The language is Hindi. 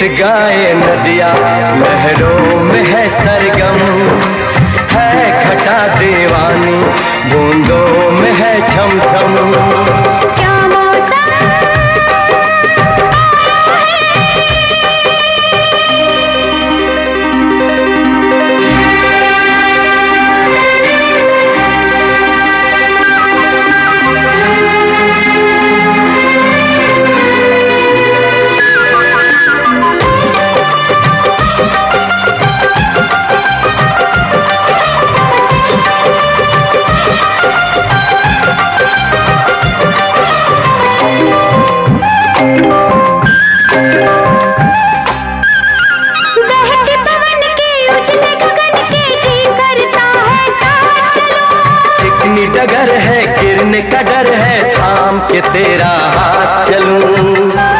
गीत गाए नदिया, लहरों में है सरगम। है खटा देवानी, बूंदों में है छम छम चलूँ।